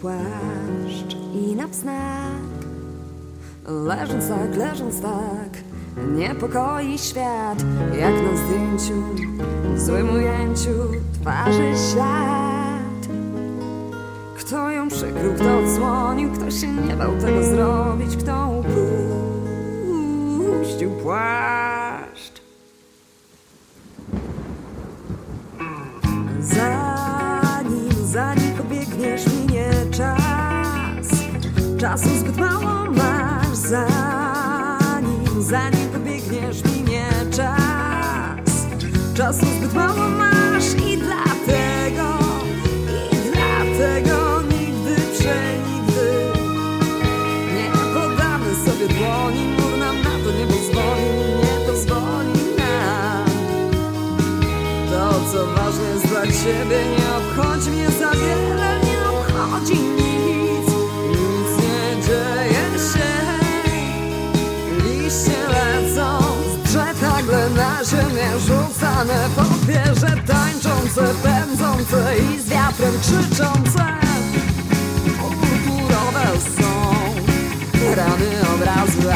płaszcz i na wznak Leżąc tak, leżąc tak Niepokoi świat Jak na zdjęciu W złym ujęciu Twarzy ślad. Kto ją przykrył, kto odsłonił Kto się nie bał tego zrobić Kto upuścił płaszcz. Zanim, Czasu zbyt mało masz Zanim, zanim pobiegniesz minie czas. Czasu zbyt mało masz i dlatego I dlatego nigdy, przenigdy Nie podamy sobie dłoni. Mur nam na to nie pozwoli Nie pozwoli nam. To, co ważne jest dla ciebie, nie rzucane papierze tańczące, pędzące i z wiatrem krzyczące. Purpurowe są rany obrazu,